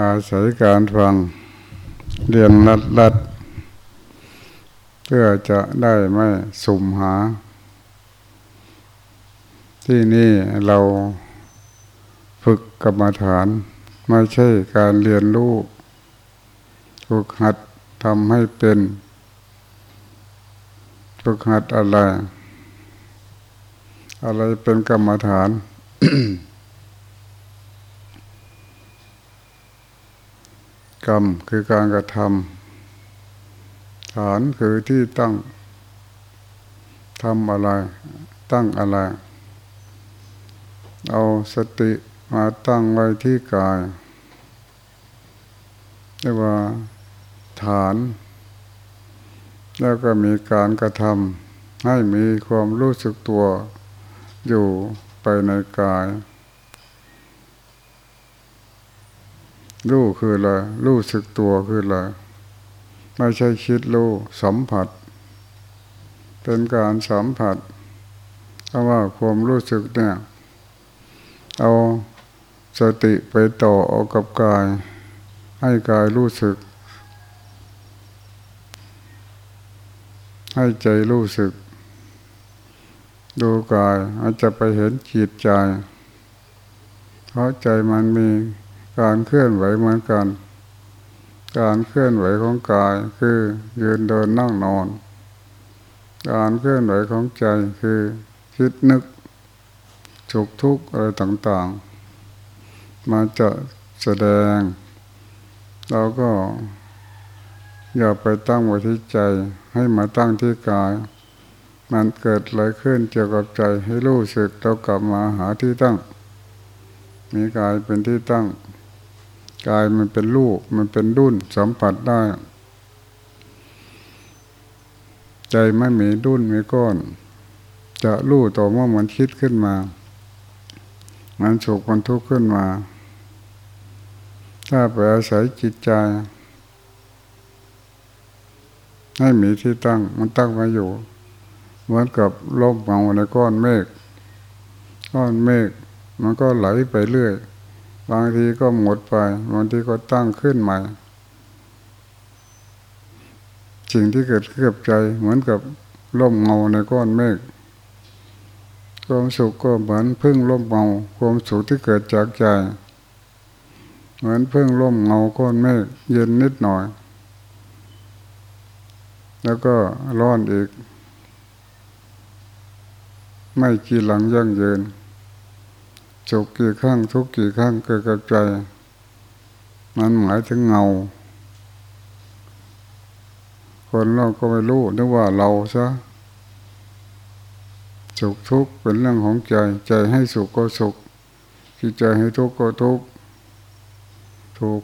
อาศัยการฟังเรียนรัดรัดเพื่อจะได้ไม่สุ่มหา ที่นี่เราฝึกกรรมฐาน ไม่ใช่การเรียนรู้ฝึกหัดทำให้เป็นฝึกหัดอะไร อะไรเป็นกรรมฐาน กรรมคือการกระทำฐานคือที่ตั้งทำอะไร ตั้งอะไร เอาสติมาตั้งไว้ที่กายเรียกว่าฐาน แล้วก็มีการกระทำให้มีความรู้สึกตัวอยู่ไปในกาย รู้คืออะไรรู้สึกตัวคืออะไรไม่ใช่คิดรู้สัมผัส เป็นการสัมผัสเพราะว่าความรู้สึกเนี่ยเอาสติไปต่อเอากับกาย ให้กายรู้สึก ให้ใจรู้สึก ดูกายอาจจะไปเห็นจิตใจ เพราะใจมันมี การเคลื่อนไหวเหมือนกัน การเคลื่อนไหวของกายคือยืนเดินนั่งนอน การเคลื่อนไหวของใจคือคิดนึกฉุกทุกข์อะไรต่างๆ มาจะแสดง เราก็อย่าไปตั้งไว้ที่ใจให้มาตั้งที่กาย มันเกิดอะไรขึ้นเกี่ยวกับใจให้รู้สึกเรากลับมาหาที่ตั้ง มีกายเป็นที่ตั้ง กายมันเป็นลูกมันเป็นดุนสัมผัสได้ ใจไม่มีดุนมีก้อน จะรู้ต่อเมื่อมันคิดขึ้นมา มันโศกมันทุกข์ขึ้นมา ถ้าไปอาศัยจิตใจ ให้มีที่ตั้ง มันตั้งมาอยู่ เหมือนกับลมเงาในก้อนเมฆก้อนเมฆมันก็ไหลไปเรื่อย บางทีก็หมดไปบางทีก็ตั้งขึ้นใหม่ สิ่งที่เกิดขึ้นกับใจเหมือนกับล่มเงาในก้อนเมฆความสุขก็เหมือนพึ่งล่มเงาความสุขที่เกิดจากใจ เหมือนพึ่งล่มเงาก้อนเมฆเย็นนิดหน่อย แล้วก็ร้อนอีก ไม่กี่หลังยั่งยืน สุขกี่ครั้งทุกกี่ครั้งเกิดกับใจ มันหมายถึงเงา คนเราก็ไม่รู้นึกว่าเราซะสุขทุกข์เป็นเรื่องของใจ ใจให้สุขก็สุขที่ใจให้ทุกข์ก็ทุกข์ทุก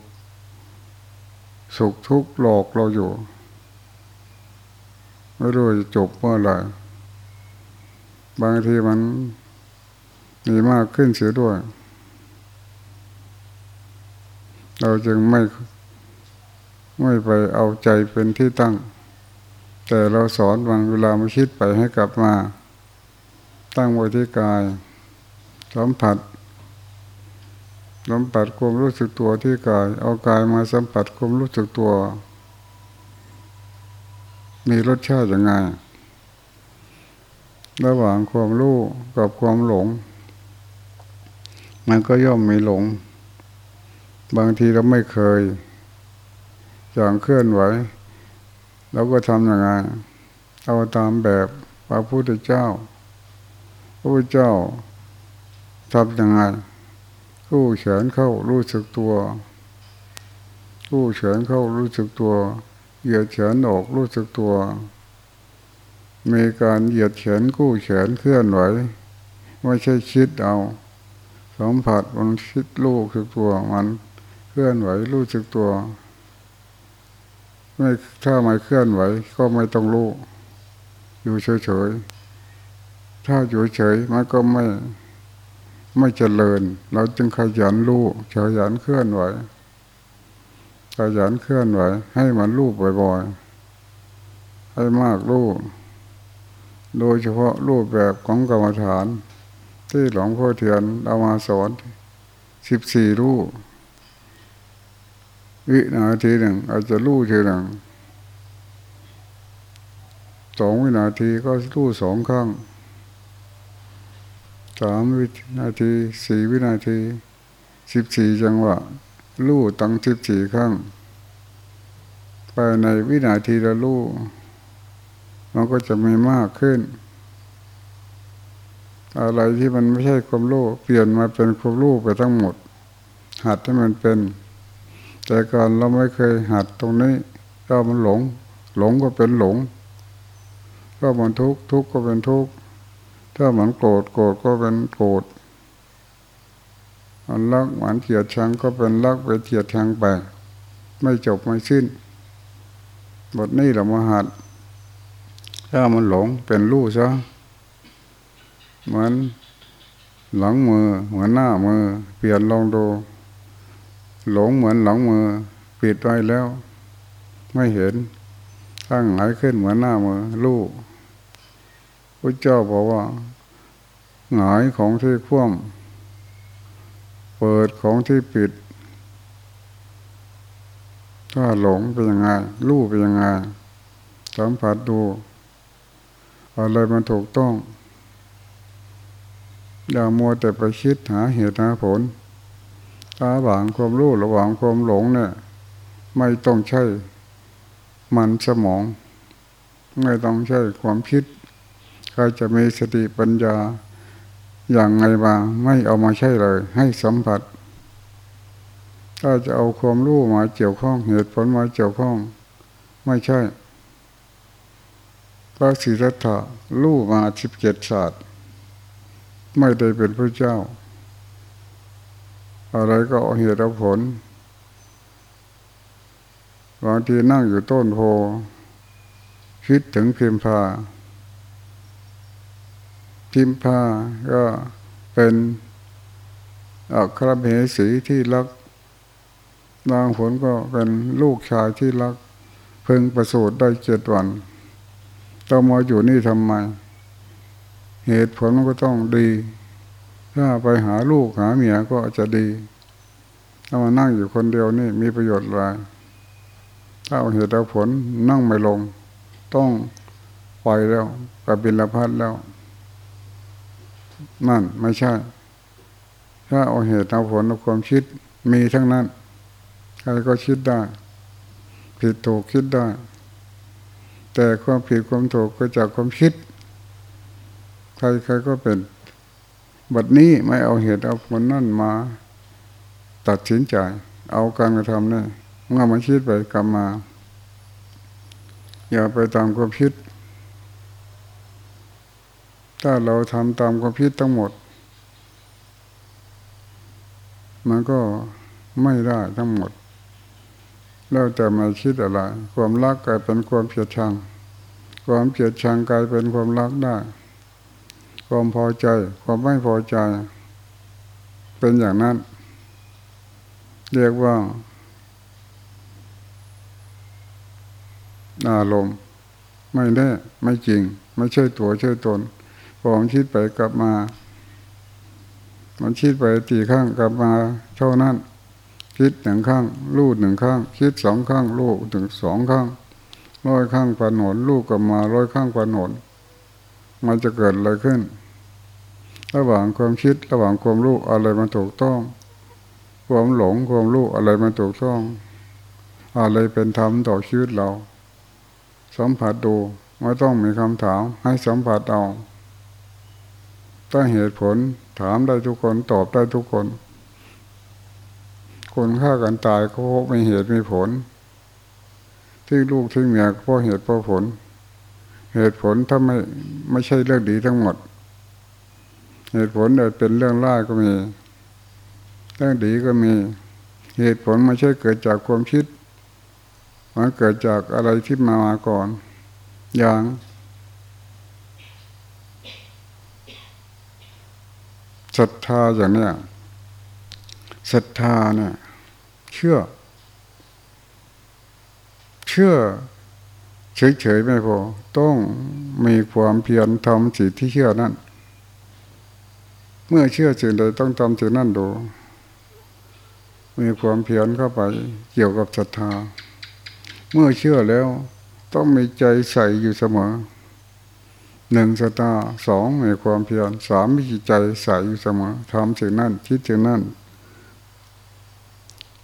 สุขทุกข์หลอกเราอยู่ ไม่รู้จะจบเมื่อไหร่บางทีมัน มีมากขึ้นเสียด้วย เราจึงไม่ไม่ไปเอาใจเป็นที่ตั้ง แต่เราสอนวันเวลามาคิดไปให้กลับมา ตั้งไว้ที่กายสัมผัสสัมผัสความรู้สึกตัวที่กาย เอากายมาสัมผัสความรู้สึกตัว มีรสชาติยังไงระหว่างความรู้กับความหลง มันก็ย่อมมีหลง บางทีเราไม่เคยอย่างเคลื่อนไหวเราก็ทำยังไงเอาตามแบบพระพุทธเจ้า พระพุทธเจ้าทำยังไงกู้เฉินเข้ารู้สึกตัวกู้เฉินเข้ารู้สึกตัวเหยียดเฉินออกรู้สึกตัว มีการเหยียดเฉินกู้เฉินเคลื่อนไหวไม่ใช่คิดเอา สัมผัสมันคิดรู้สึกตัว มันเคลื่อนไหวรู้สึกตัวไม่ถ้าไม่เคลื่อนไหว ก็ไม่ต้องรู้อยู่เฉยๆถ้าอยู่เฉยมันก็ไม่ไม่เจริญ เราจึงขยันรู้ขยันเคลื่อนไหวขยันเคลื่อนไหว ให้มันรู้บ่อยๆให้มากรู้โดยเฉพาะรูปแบบของกรรมฐาน ที่หลวงพ่อเทียนเอามาสอนสิบสี่รูปวินาทีหนึ่งอาจจะรู้ทีหนึ่งสองวินาทีก็รู้สองครั้งสามวินาทีสี่วินาทีสิบสี่จังหวะรู้ตั้งสิบสี่ครั้งภายในวินาทีละรู้มันก็จะไมีมากขึ้น อะไรที่มันไม่ใช่ความรู้เปลี่ยนมาเป็นความรู้ไปทั้งหมด หัดให้มันเป็น แต่ก่อนเราไม่เคยหัดตรงนี้ก็มันหลง หลงก็เป็นหลง ก็มันทุกข์ทุกข์ก็เป็นทุกข์ถ้ามันโกรธโกรธก็เป็นโกรธมันรักมันเกลียดชังก็เป็นรักไปเกลียดชังไปไม่จบไม่สิ้น บทนี้เรามาหัด ถ้ามันหลงเป็นรู้ซะ เหมือนหลังมือ เหมือนหน้ามือ เปลี่ยนลองดู หลงเหมือนหลังมือ ปิดไว้แล้ว ไม่เห็นตั้งหายขึ้นเหมือนหน้ามือรู้พระเจ้าบอกว่า หงายของที่คว่ำเปิดของที่ปิด ถ้าหลงเป็นยังไงรู้เป็นยังไงสัมผัสดู อะไรมันถูกต้อง อย่ามัวแต่ไปคิดหาเหตุหาผลตาหวางความรู้ระหว่างความหลงเนี่ย ไม่ต้องใช่มันสมอง ไม่ต้องใช่ความคิดใครจะมีสติปัญญาอย่างไงบ้างไม่เอามาใช่เลย ให้สัมผัส ถ้าจะเอาความรู้มาเกี่ยวข้องเหตุผลมาเกี่ยวข้อง ไม่ใช่พระศิรัตถะรู้มาสิบเจ็ดศาสตร์ ไม่ได้เป็นพระเจ้า อะไรก็เอาเหตุเอาผลบางทีนั่งอยู่ต้นโพคิดถึงพิมพา พิมพาก็เป็นอัครเมสีที่รักบางผลก็เป็นลูกชายที่รัก เพิ่งประสูติได้เจ็ดวัน ต้องมาอยู่นี่ทำไม เหตุผลก็ต้องดี ถ้าไปหาลูกหาเมียก็จะดี ถ้ามานั่งอยู่คนเดียวนี่มีประโยชน์อะไรถ้าเอาเหตุเอาผลนั่งไม่ลง ต้องปล่อยแล้วกับบินละพัดแล้ว นั่นไม่ใช่ ถ้าเอาเหตุเอาผลเอาความคิดมีทั้งนั้นใครก็คิดได้ ผิดถูกคิดได้ แต่ความผิดความถูกก็จากความคิด ใครใครก็เป็น บัดนี้ไม่เอาเหตุเอาผลนั่นมา ตัดสินใจ เอาการกระทำนี่เมื่อมันคิดไปกลับมา อย่าไปตามความคิด ถ้าเราทำตามความคิดทั้งหมด มันก็ไม่ได้ทั้งหมดแล้วแต่มาคิดอะไร ความรักกลายเป็นความเพียรชัง ความเพียรชังกลายเป็นความรักได้ ความพอใจ ความไม่พอใจ เป็นอย่างนั้น เรียกว่าอารมณ์ไม่แน่ไม่จริง ไม่ใช่ตัวใช่ตนพอมคิดไปกลับมา มันคิดไปตีข้างกลับมาเท่านั้น คิดหนึ่งข้างลูดหนึ่งข้าง คิดสองข้างลูกถึงสองข้างร้อยข้างฝันหนลูกกลับมาร้อยข้างฝันหน มันจะเกิดอะไรขึ้น ระหว่างความคิดระหว่างความรู้อะไรมันถูกต้อง ความหลงความรู้อะไรมันถูกต้อง อะไรเป็นธรรมต่อชีวิตเรา สัมผัสดูไม่ต้องมีคำถามให้สัมผัสเอาถ้าเหตุผลถามได้ทุกคนตอบได้ทุกคน คนฆ่ากันตายก็เพราะมีเหตุมีผล ที่ลูกที่เมียก็เพราะเหตุเพราะผล เหตุผลถ้าไม่ไม่ใช่เรื่องดีทั้งหมด เหตุผลอาจเป็นเรื่องร้ายก็มี เรื่องดีก็มี เหตุผลไม่ใช่เกิดจากความคิด มันเกิดจากอะไรที่มามาก่อน อย่างศรัทธาอย่างเนี้ยศรัทธาเนี่ยเชื่อ เชื่อ เฉยๆไม่พอ ต้องมีความเพียรทำสิ่งที่เชื่อนั่น เมื่อเชื่อสิ่งใดต้องทำสิ่งนั้นดู มีความเพียรเข้าไปเกี่ยวกับศรัทธา เมื่อเชื่อแล้ว ต้องมีใจใส่อยู่เสมอหนึ่งศรัทธาสองมีความเพียรสามมีจิตใจใส่อยู่เสมอทำสิ่งนั้นคิดสิ่งนั้น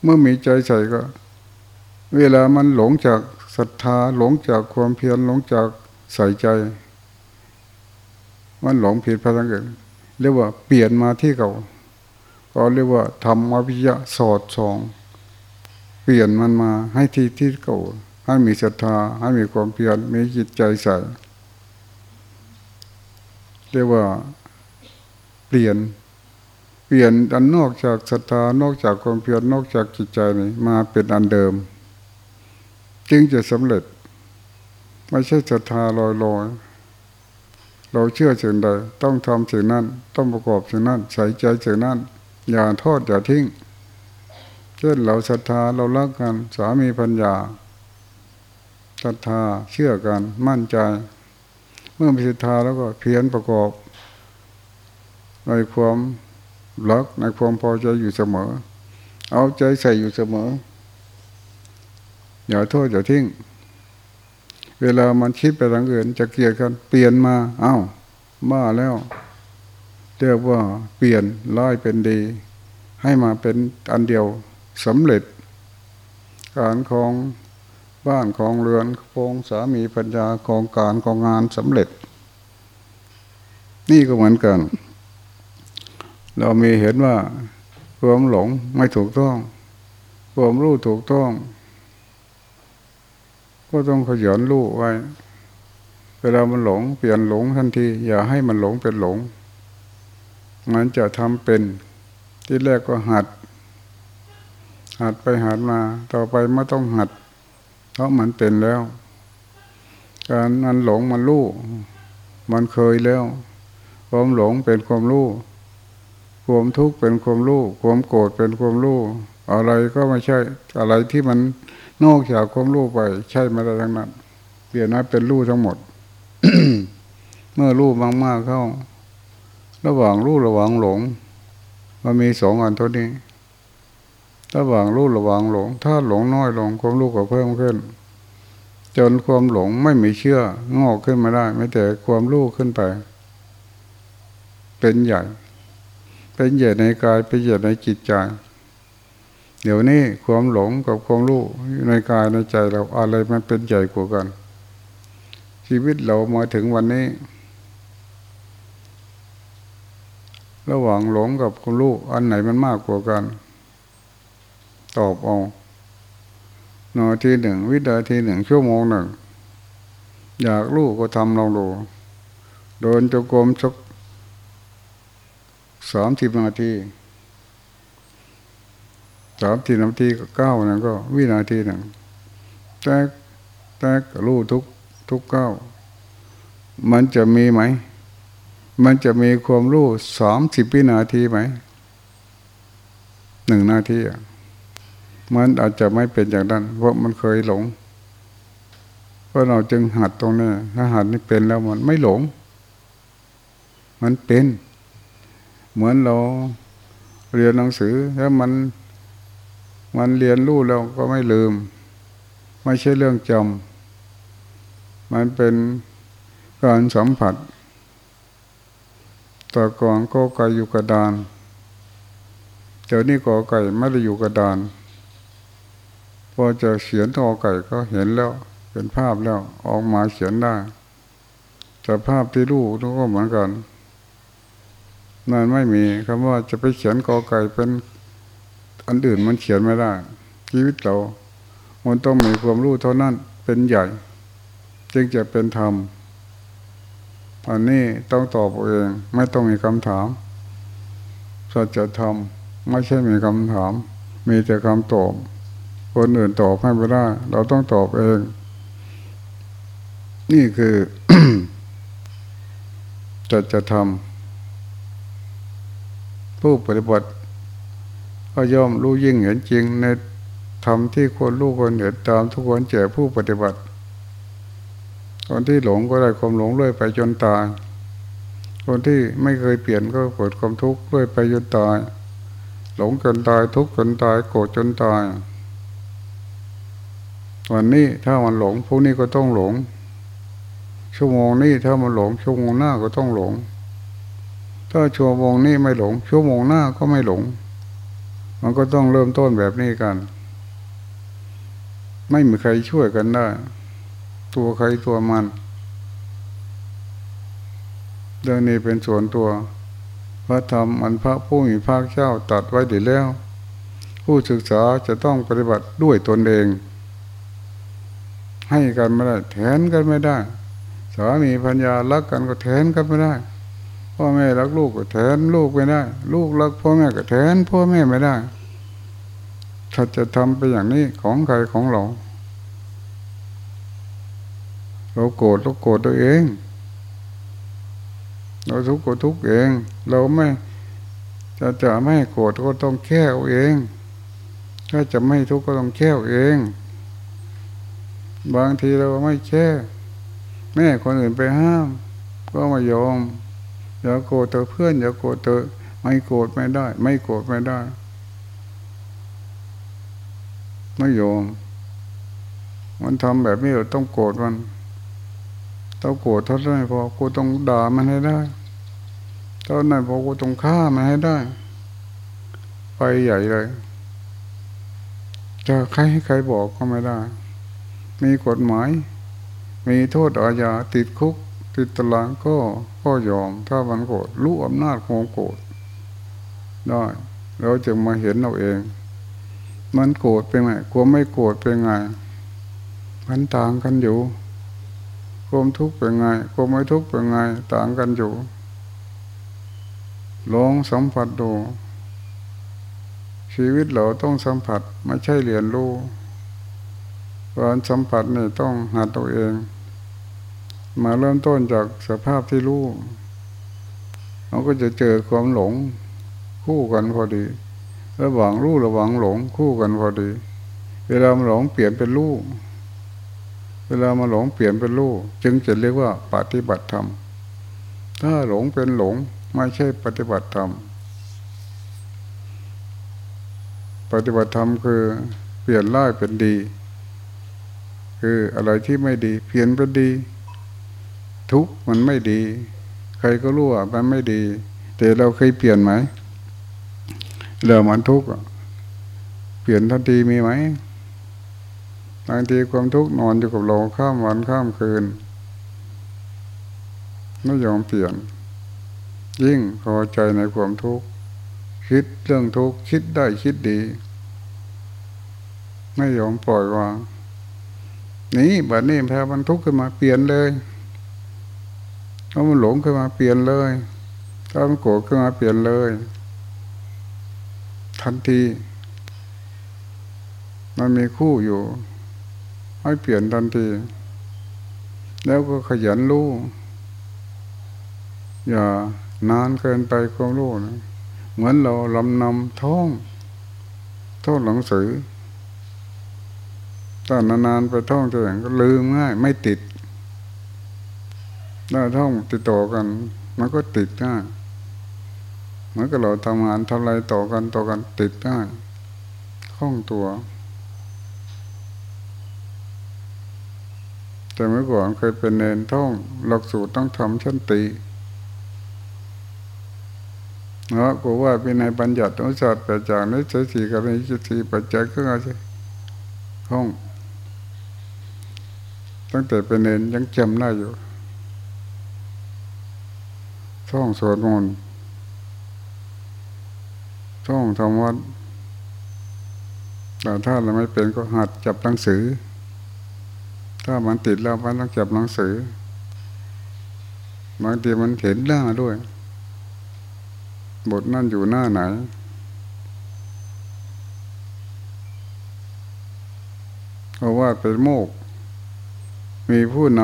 เมื่อมีใจใส่ก็ เวลามันหลงจาก ศรัทธาหลงจากความเพียรหลงจากใส่ใจ มันหลงผิดพลังเกิดเรียกว่าเปลี่ยนมาที่เก่าก็เรียกว่าทำอภิยะสอดส่องเปลี่ยนมันมาให้ที่ที่เก่า ให้มีศรัทธา ให้มีความเพียรมีจิตใจใส่เรียกว่าเปลี่ยนเปลี่ยนอันนอกจากศรัทธานอกจากความเพียรนอกจากจิตใจนี่มาเป็นอันเดิม จึงจะสำเร็จ ไม่ใช่ศรัทธาลอยลอยเราเชื่อสิ่งใด ต้องทำสิ่งนั้น ต้องประกอบสิ่งนั้น ใส่ใจสิ่งนั้น อย่าทอดอย่าทิ้ง เช่นเราศรัทธาเรารักกัน สามีพัญญาศรัทธาเชื่อกันมั่นใจ เมื่อมีศรัทธาแล้วก็เพียรประกอบ ในความรักในความพอใจอยู่เสมอ เอาใจใส่อยู่เสมอ อย่าโทษอย่าทิ้ง เวลามันคิดไปทางอื่น จะเกลียดกันเปลี่ยนมา เอา้ามาแล้วเรียกว่าเปลี่ยนร้ายเป็นดี ให้มาเป็นอันเดียวสำเร็จ การของบ้านของเรือนโงสามีปัญญาของการของงานสำเร็จ นี่ก็เหมือนกัน เรามีเห็นว่าความหลงไม่ถูกต้อง ความรู้ถูกต้อง ก็ต้องขยันรู้ไว้ เวลามันหลงเปลี่ยนหลงทันที อย่าให้มันหลงเป็นหลง มันจะทำเป็น ที่แรกก็หัด หัดไปหัดมา ต่อไปไม่ต้องหัด เพราะมันเป็นแล้ว การมันหลงมันรู้มันเคยแล้ว ความหลงเป็นความรู้ความทุกข์เป็นความรู้ ความโกรธเป็นความรู้ อะไรก็ไม่ใช่ อะไรที่มัน นอกจากความรู้ไป ใช่ไม่ได้ทั้งนั้น เปลี่ยนมาเป็นรู้ทั้งหมด เมื่อรู้มากๆเข้า ระหว่างรู้ระหว่างหลง มันมีสองอันเท่านี้ ระหว่างรู้ระหว่างหลง ถ้าหลงน้อยลงความรู้ก็เพิ่มขึ้น จนความหลงไม่มีเชื่องอกขึ้นมาได้ ไม่แต่ความรู้ขึ้นไป เป็นใหญ่ เป็นใหญ่ในกายเป็นใหญ่ในจิตใจ เดี๋ยวนี้ความหลงกับความรู้ในกายในใจเราอะไรมันเป็นใหญ่กว่ากัน ชีวิตเรามาถึงวันนี้ ระหว่างหลงกับความรู้อันไหนมันมากกว่ากัน ตอบเอานาทีหนึ่ง วินาทีหนึ่งชั่วโมงหนึ่ง อยากรู้ก็ทำลองดูโดนจกรมสักสามสิบนาที สามทีนาทีก็เก้านั่นก็ วินาทีหนึ่งแต่แต่รู้ทุกทุกเก้า มันจะมีไหม มันจะมีความรู้สามสิบวินาทีไหมหนึ่งนาทีอะมันอาจจะไม่เป็นอย่างนั้น เพราะมันเคยหลง เพราะเราจึงหัดตรงนี้ถ้าหัดนี่เป็นแล้วมันไม่หลง มันเป็น เหมือนเราเรียนหนังสือแล้วมัน มันเรียนรู้แล้วก็ไม่ลืม ไม่ใช่เรื่องจำมันเป็นการสัมผัสต่ก่อนก็ไก่อยู่กระดานเดี๋ยวนี้ก็ไก่ไม่ได้อยู่กระดานพอจะเขียนตอไก่ก็เห็นแล้ว เป็นภาพแล้วออกมาเขียนได้แต่ภาพที่รู้ก็เหมือนกันนั่นไม่มีคำว่าจะไปเขียนกอไก่เป็น อันอื่นมันเขียนไม่ได้ ชีวิตเรา มันต้องมีความรู้เท่านั้นเป็นใหญ่ จึงจะเป็นธรรมอันนี้ต้องตอบเอง ไม่ต้องมีคำถามสัจธรรมไม่ใช่มีคำถาม มีแต่คำตอบคนอื่นตอบให้ไม่ได้ เราต้องตอบเอง นี่คือจะจะทำผู้ปฏิบัติ ก็ย่อมรู้ยิ่งเห็นจริงในธรรมที่ควรรู้ควรเห็นตามทุกคนแก่ผู้ปฏิบัติคนที่หลงก็ได้ความหลงเรื่อยไปจนตาย คนที่ไม่เคยเปลี่ยนก็เกิดความทุกข์เรื่อยไปจนตาย หลงจนตายทุกข์จนตายโกรธจนตาย วันนี้ถ้ามันหลงพวกนี้ก็ต้องหลง ชั่วโมงนี้ถ้ามันหลงชั่วโมงหน้าก็ต้องหลง ถ้าชั่วโมงนี้ไม่หลง ชั่วโมงหน้าก็ไม่หลง มันก็ต้องเริ่มต้นแบบนี้กัน ไม่มีใครช่วยกันได้ ตัวใครตัวมันเรื่องนี้เป็นส่วนตัว พระธรรมอันพระผู้มีพระเจ้าตัดไว้ดีแล้ว ผู้ศึกษาจะต้องปฏิบัติด้วยตนเอง ให้กันไม่ได้แทนกันไม่ได้สามีพัญญารักกันก็แทนกันไม่ได้พ่อแม่รักลูกก็แทนลูกไม่ได้ ลูกรักพ่อแม่ก็แทนพ่อแม่ไม่ได้ ถ้าจะทำไปอย่างนี้ของใครของเรา เราโกรธเราโกรธตัวเอง เราทุกข์ก็ทุกข์เอง เราไม่จะจะไม่โกรธก็ต้องแก้เอาเองถ้าจะไม่ทุกข์ก็ต้องแก้เอง บางทีเราไม่แก้แม่คนอื่นไปห้าม ก็ม่ยอมอย่าโกรธเธอเพื่อนอย่าโกรธเธอไม่โกรธไม่ได้ ไม่โกรธไม่ได้ ไม่ยอมมันทำแบบนี้เราต้องโกรธมันเราโกรธเท่านั้นพอกูต้องด่ามันให้ได้เท่านั้นพอกูต้องฆ่ามันให้ได้ ไปใหญ่เลย จะใครให้ใครบอกก็ไม่ได้ มีกฎหมาย มีโทษอาญาติดคุก ติดตารางก็ก็ยอม ถ้ามันโกรธรู้อำนาจของโกรธได้เราจะมาเห็นเราเอง มันโกรธเป็นไงกลัวไม่โกรธเป็นไง มันต่างกันอยู่ความทุกข์เป็นไงความไม่ทุกข์เป็นไง ต่างกันอยู่ลองสัมผัสดูชีวิตเราต้องสัมผัสไม่ใช่เรียนรู้การสัมผัสนี่ต้องหัดตัวเอง มาเริ่มต้นจากสภาพที่รู้เราก็จะเจอความหลงคู่กันพอดี ระหว่างรู้ระหว่างหลงคู่กันพอดี เวลามันหลงเปลี่ยนเป็นรู้เวลามาหลงเปลี่ยนเป็นรู้จึงจะเรียกว่าปฏิบัติธรรม ถ้าหลงเป็นหลงไม่ใช่ปฏิบัติธรรม ปฏิบัติธรรมคือเปลี่ยนร้ายเป็นดี คืออะไรที่ไม่ดี เปลี่ยนเป็นดี ทุกมันไม่ดี ใครก็รู้ว่ามันไม่ดี แต่เราเคยเปลี่ยนไหม เรามันทุกข์เปลี่ยนทันทีมีไหมบางทีความทุกข์นอนอยู่กับเราข้ามวันข้ามคืนไม่ยอมเปลี่ยน ยิ่งพอใจในความทุกข์คิดเรื่องทุกข์คิดได้คิดดี ไม่ยอมปล่อยวางนี่บัดนี้แพ้มันทุกข์ขึ้นมาเปลี่ยนเลยถ้ามันหลงขึ้นมาเปลี่ยนเลยถ้ามันโกรธขึ้นมาเปลี่ยนเลย ทันที มันมีคู่อยู่ ให้เปลี่ยนทันที แล้วก็ขยันรู้อย่านานเกินไปความรู้นะเหมือนเราลำนำท้องท่องหนังสือถ้านานๆไปท่องตัวอย่างก็ลืมง่าย ไม่ติดถ้าท่องติดต่อกัน มันก็ติดง่าย มือนกับเราทำงานทำอะไรต่อกันต่อกันติดง่ายคล่องตัว แต่เมื่อก่อนเคยเป็นเนนท่องหลักสูตรต้องทำชั้นตีเนาะกูว่าเป็นในบัญญัติอุตสาห์แปดจากนี้ใช้สี่กับนี้จุดสี่ปัจจัยขึ้นมาใช่ห้องตั้งแต่เป็นเนนยังจำได้อยู่ท่องสวดมนต์ ท่องทำวัดแต่ถ้าเราไม่เป็นก็หัดจับหนังสือ ถ้ามันติดแล้วมันต้องเก็บหนังสือบางทีมันเห็นหน้าด้วย บทนั่นอยู่หน้าไหน เพราะว่าเป็นโมก มีผู้น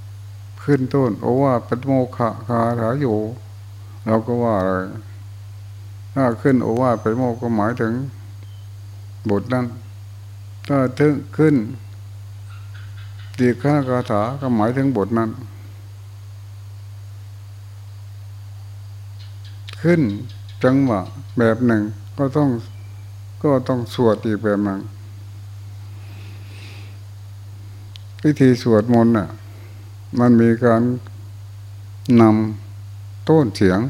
ำขึ้นต้น โอว่าเป็นโมฆะคาถาอยู่ เราก็ว่าเลย ถ้าขึ้นโอว่าเป็นโมกก็หมายถึงบทนั้น ถ้าถึงขึ้นดีข้าคาถาก็หมายถึงบทนั้น ขึ้นจังหวะแบบหนึ่งก็ต้องก็ต้องสวดอีกแบบหนึ่งวิธีสวดมนต์น่ะ มันมีการนำต้นเสียง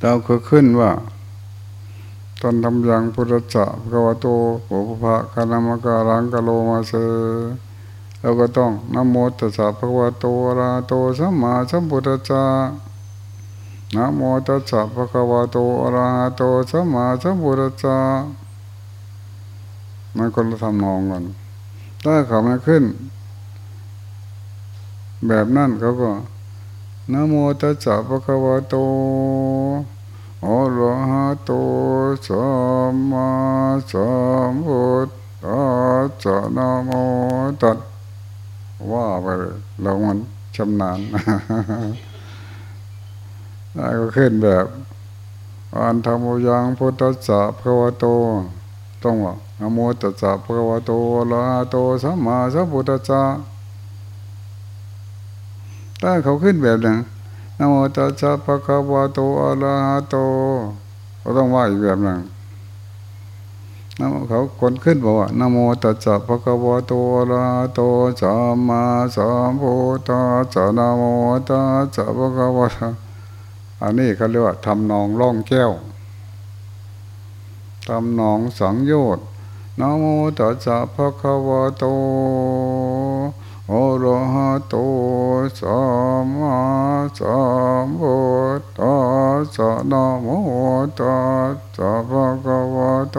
เราเคยขึ้นว่าตอนทำยังพุทธะพระวโตโอภะคานามการังกโลมาเสเราก็ต้องนโมตัสสะพระวโตอะระโตสัมมาสัมพุทธัสสะนะโมตัสสะภะคะวะโตอะระหะโตสัมมาสัมพุทธัสสะมันคนละทำนองกันถ้าเขาไม่ขึ้น แบบนั้นเขาก็ นโมตัสสะภะคะวะโตอะระหะโตสัมมาสัมพุทธัสสะนโมตัสว่าไปเรามันชำนาญแล้วก็ขึ้นแบบอันธรรมยังพุทธัสสะภะคะวะโต ต้องว่านโมตัสสะภะคะวะโตอรหะโตสัมมาสัมพุทธัสสะ ถ้าเขาขึ้นแบบนั้นนโมตัสสะภะคะวะโตอะระหะโตก็ต้องว่าอีกแบบหนึ่งนะเขาคนขึ้นบอกว่านโมตัสสะภะคะวะโตอะระหะโตสัมมาสัมพุทธัสสะนโมตัสสะภะคะวะอันนี้เขาเรียกว่าทำนองร่องแก้วทำนองสังโยชน์นโมตัสสะภะคะวะโต อระหะโตสัมมาสัมพุทธัสสะนะโมตัสสะภะคะวะโต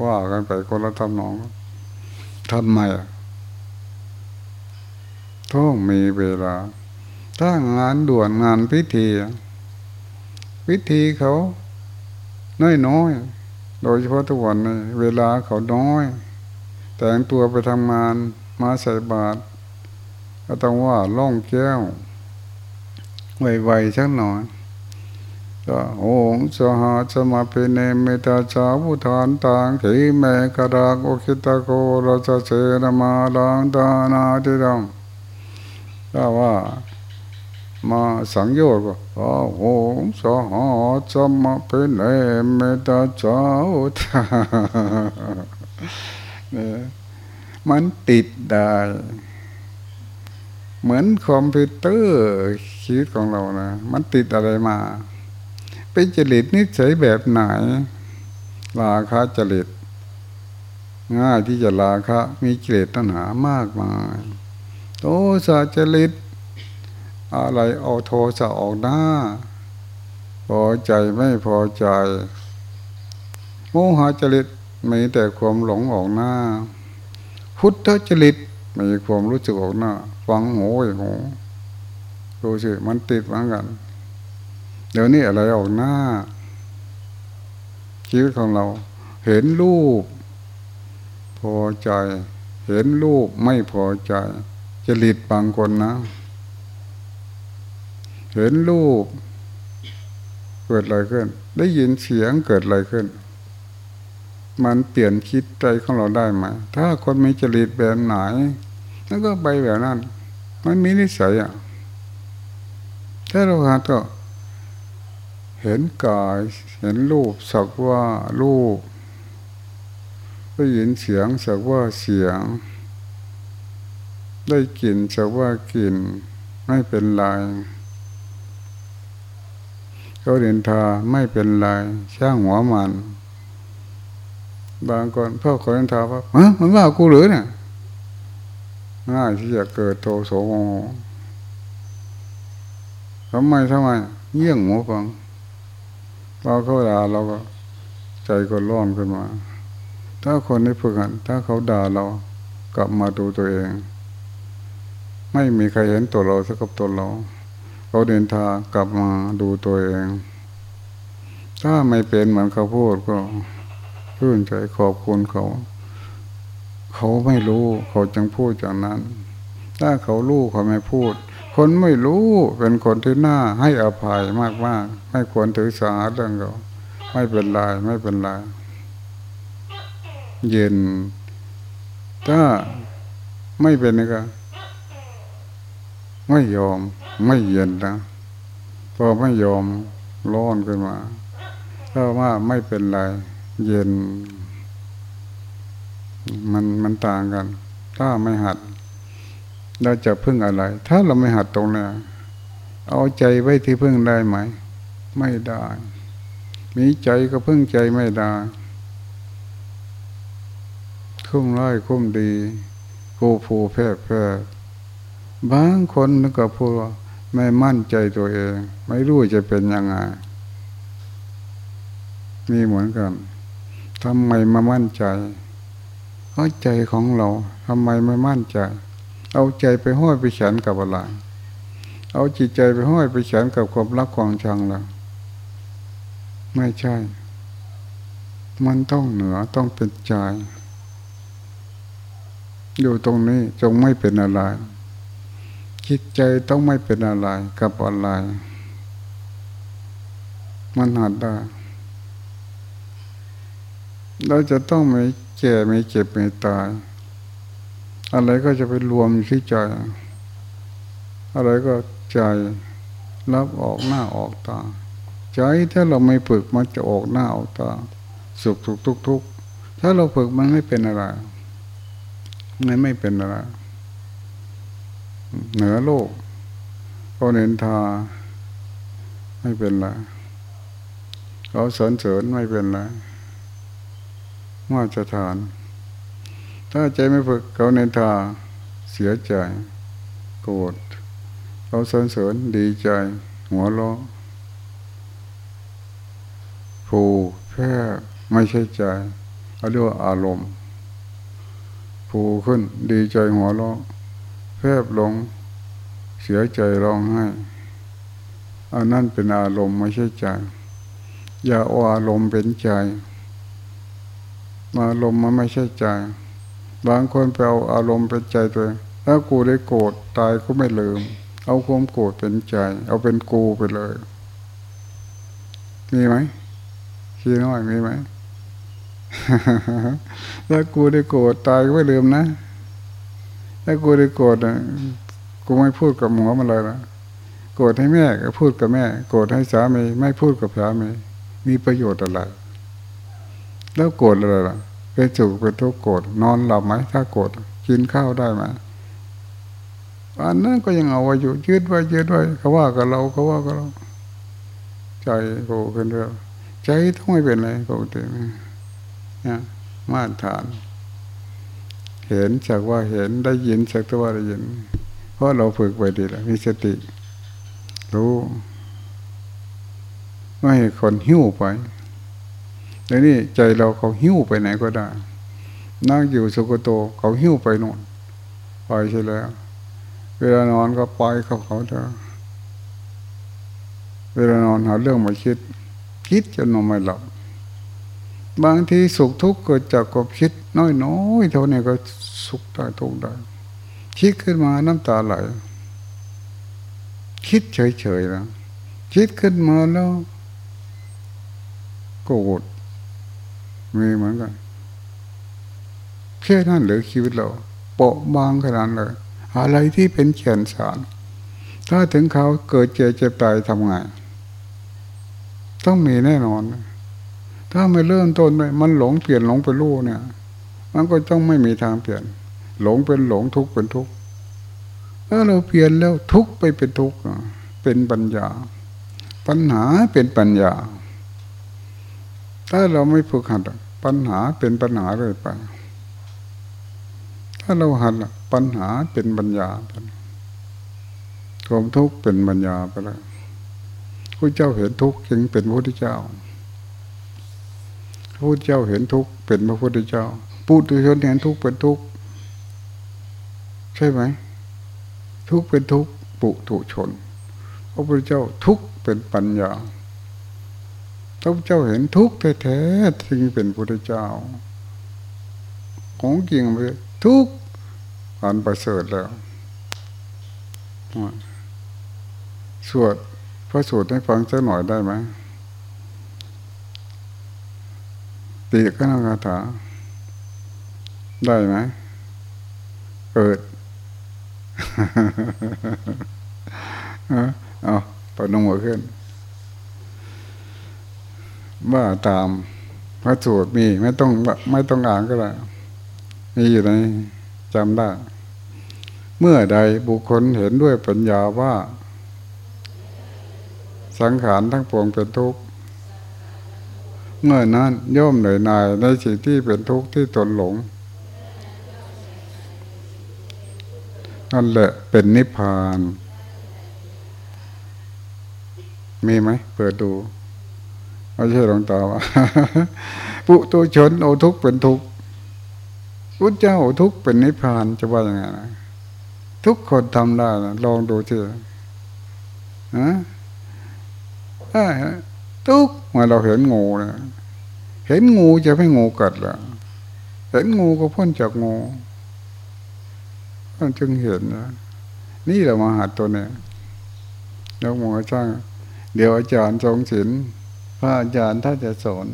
ว่ากันไปคนละทำนองทำไมต้องมีเวลา ถ้างานด่วนงานพิธี พิธีเขาน้อยน้อยโดยเฉพาะทุกวันนี้เวลาเขาน้อย แต่งตัวไปทำงานมาใส่บาตรก็ต้องว่าล่องแก้วไวๆชักหน่อยก็โอ้สหาสมาเพเนเมตาจาวุทานตังขีเมกรากโอคิตาโกราชเสนมาลังตานาติดังถ้าว่ามาสังโยชน์ก็โอ้โหสหาสมาเพเนเมตาจาวุทาน มันติดได้ เหมือนคอมพิวเตอร์ชีวิตของเรานะมันติดอะไรมา เป็นจริตนิสัยแบบไหน ราคะจริต ง่ายที่จะราคะมีเกลดตัณหามากมายโทสะจริต อะไรเอาโทสะออกหน้า พอใจไม่พอใจ โมหะจริต มีแต่ความหลงออกหน้า พุทธจริตมีความรู้สึกออกหน้า ฟังหูอย่างหูดูสิมันติดเหมือนกัน เดี๋ยวนี้อะไรออกหน้า ชีวิตของเรา เห็นรูป พอใจ เห็นรูปไม่พอใจ จริตบางคนนะ เห็นรูป เกิดอะไรขึ้น ได้ยินเสียงเกิดอะไรขึ้น มันเปลี่ยนคิดใจของเราได้ไหมถ้าคนมีจริตแบบไหนนั่นก็ไปแบบนั้น มันมีนิสัยอะถ้าเราหาก็เห็นกายเห็นรูปสักว่ารูปได้ยินเสียงสักว่าเสียง ได้กลิ่นสักว่ากลิ่นไม่เป็นไรเขาเดินทาไม่เป็นไรช่างหัวมัน บางคนพ่อคนเดินทาว่าฮะมันว่ากูหรือเนี่ยง่ายที่จะเกิดโทโสโมทำไมทำไมเยี่ยงหมูฟังเราเขาด่าเราก็ใจก็ร้อนขึ้นมา ถ้าคนนี้ฝึกหันถ้าเขาด่าเรากลับมาดูตัวเอง ไม่มีใครเห็นตัวเราสักกับตัวเราเขาเดินทางกลับมาดูตัวเอง ถ้าไม่เป็นเหมือนเขาพูดก็ ชื่นใจขอบคุณเขา เขาไม่รู้เขาจึงพูดอย่างนั้น ถ้าเขารู้เขาไม่พูด คนไม่รู้เป็นคนที่น่าให้อภัยมากๆไม่ควรถือสาเรื่องเขาไม่เป็นไรไม่เป็นไรเย็น ถ้าไม่เป็นก็ ไม่ยอม ไม่เย็นนะพอไม่ยอมร้อนขึ้นมาถ้าว่าไม่เป็นไร เย็น มันมันต่างกัน ถ้าไม่หัด เราจะพึ่งอะไร ถ้าเราไม่หัดตรงนี้เอาใจไว้ที่พึ่งได้ไหม ไม่ได้ มีใจก็พึ่งใจไม่ได้ คุ้มร้ายคุ้มดีกูผูแพ้แพ้บางคนนึกกับพูดว่าไม่มั่นใจตัวเอง ไม่รู้จะเป็นยังไงมีเหมือนกัน ทำไมมามั่นใจเพราะใจของเราทำไมไม่มั่นใจ เอาใจไปห้อยไปฉันกับอะไรเอาจิตใจไปห้อยไปฉันกับความรักความชังเราไม่ใช่ มันต้องเหนือต้องเป็นใจ อยู่ตรงนี้จงไม่เป็นอะไรจิตใจต้องไม่เป็นอะไรกับอะไรมันหัดได้ เราจะต้องไม่แก่ไม่เจ็บไม่ตาย อะไรก็จะไปรวมที่ใจ อะไรก็ใจรับออกหน้าออกตา ใจถ้าเราไม่ฝึกมันจะออกหน้าออกตา สุขทุกทุกทุกถ้าเราฝึกมันไม่เป็นอะไรมันไม่เป็นอะไรเหนือโลกก็เนินทาไม่เป็นไรเขาสนเสริญไม่เป็นไร มาจะทาน ถ้าใจไม่ฝึกเขาเนินทาเสียใจ โกรธเขาสนเสริญดีใจ หัวเราะผูแพ้ไม่ใช่ใจเขาเรียกว่าอารมณ์ผูขึ้นดีใจหัวเราะแพบลง เสียใจร้องไห้อันนั้นเป็นอารมณ์ไม่ใช่ใจ อย่าเอาอารมณ์เป็นใจ อารมณ์มันไม่ใช่ใจ บางคนไปเอาอารมณ์เป็นใจตัวถ้ากูได้โกรธตายก็ไม่ลืม เอาความโกรธเป็นใจ เอาเป็นกูไปเลย มีไหมขี้น้อยมีไหมถ้ากูได้โกรธตายก็ไม่ลืมนะ ถ้ากูได้โกรธนะกูไม่พูดกับหัวมันเลยนะโกรธให้แม่ก็พูดกับแม่ โกรธให้สามีไม่พูดกับสามีมีประโยชน์อะไร แล้วโกรธอะไรล่ะเป็นสุขเป็นทุกข์โกรธนอนหลับไหมถ้าโกรธกินข้าวได้ไหมอันนั้นก็ยังเอาไว้อยู่ยืดไว้ยืดไว้เขาว่ากับเราเขาว่ากับเรา ใจโกรธขึ้นเรื่อยใจต้องไม่เป็นไรปกตินะมาตรฐาน เห็นจากว่าเห็นได้ยินจากตัวได้ยิน เพราะเราฝึกไปดีแล้วมีสติ รู้ ไม่คนหิ้วไป แลวนี่ใจเราเขาหิ้วไปไหนก็ได้ นั่งอยู่สุกโตเขาหิ้วไปโน่นไปใช่แล้ว เวลานอนก็ไปเขาเขาเถอะเวลานอนหาเรื่องมาคิด คิดจนนอนไม่หลับบางทีสุขทุกข์เกิดจากความคิด น้อยๆเท่านี้ก็สุขได้ทุกข์ได้คิดขึ้นมาน้ำตาไหล คิดเฉยๆนะคิดขึ้นมาแล้วโกรธ มีเหมือนกันแค่นั้นหรือชีวิตเรา เปาะบางขนาดเลย อะไรที่เป็นเขียนสาร ถ้าถึงเขาเกิดเจ็บเจ็บตายทำไงต้องมีแน่นอน ถ้าไม่เริ่มต้นเลยมันหลงเปลี่ยนหลงเป็นรู้เนี่ย มันก็ต้องไม่มีทางเปลี่ยน หลงเป็นหลงทุกข์เป็นทุกข์ถ้าเราเปลี่ยนแล้วทุกข์ไปเป็นทุกข์เป็นปัญญา ปัญหาเป็นปัญญา ถ้าเราไม่ฝึกหัดปัญหาเป็นปัญหาเลยไป ถ้าเราหัดปัญหาเป็นปัญญาความทุกข์เป็นปัญญาไปแล้วพระเจ้าเห็นทุกข์จึงเป็นพระพุทธเจ้าพระพุทธเจ้าเห็นทุกข์เป็นพระพุทธเจ้าปุถุชนเห็นทุกข์เป็นทุกข์ใช่ไหม ทุกข์เป็นทุกข์ปุถุชน พระพุทธเจ้าทุกข์เป็นปัญญา พระพุทธเจ้าเห็นทุกข์แท้ๆจึงเป็นพระพุทธเจ้า ของจริงเลยทุกข์อันประเสริฐแล้วสวดพระสูตรให้ฟังสักหน่อยได้ไหมตีกนคาถา ได้ไหมเปิดเอาปนหัวขึ้น ว่าตามพระสูตรมีไม่ต้องไม่ต้องอ่านก็ได้มีอยู่ในจำได้ เมื่อใดบุคคลเห็นด้วยปัญญาว่า สังขารทั้งปวงเป็นทุกข์เมื่อนั้นย่อมเหนื่อยหน่ายในสิ่งที่เป็นทุกข์ที่ตนหลงนั่นแหละเป็นนิพพาน มีไหมเปิดดู ไม่ใช่หลวงตาว่าปุตุชนโอทุกเป็นทุกพุทธเจ้าทุกเป็นนิพพานจะว่าอย่างไงนะทุกคนทำได้นะลองดูเถอะฮะทุกเมื่อเราเห็นงูนะเห็นงูจะไม่งูกัดละเห็นงูก็พ้นจากงูมันจึงเห็นนะนี่เรามาหัดตัวเนี่ยแล้วหมอช่างเดี๋ยวอาจารย์ทรงศิลป์ พระอาจารย์ถ้าจะสอน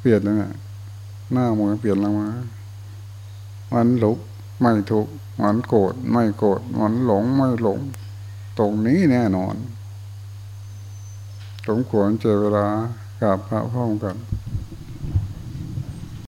เปลี่ยนแล้วนะหน้ามือเปลี่ยนแล้วมามันหลกไม่ทุกมันโกรธไม่โกรธมันหลงไม่หลง ตรงนี้แน่นอนสมควรเจอเวลากับพระพ่อกัน